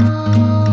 Say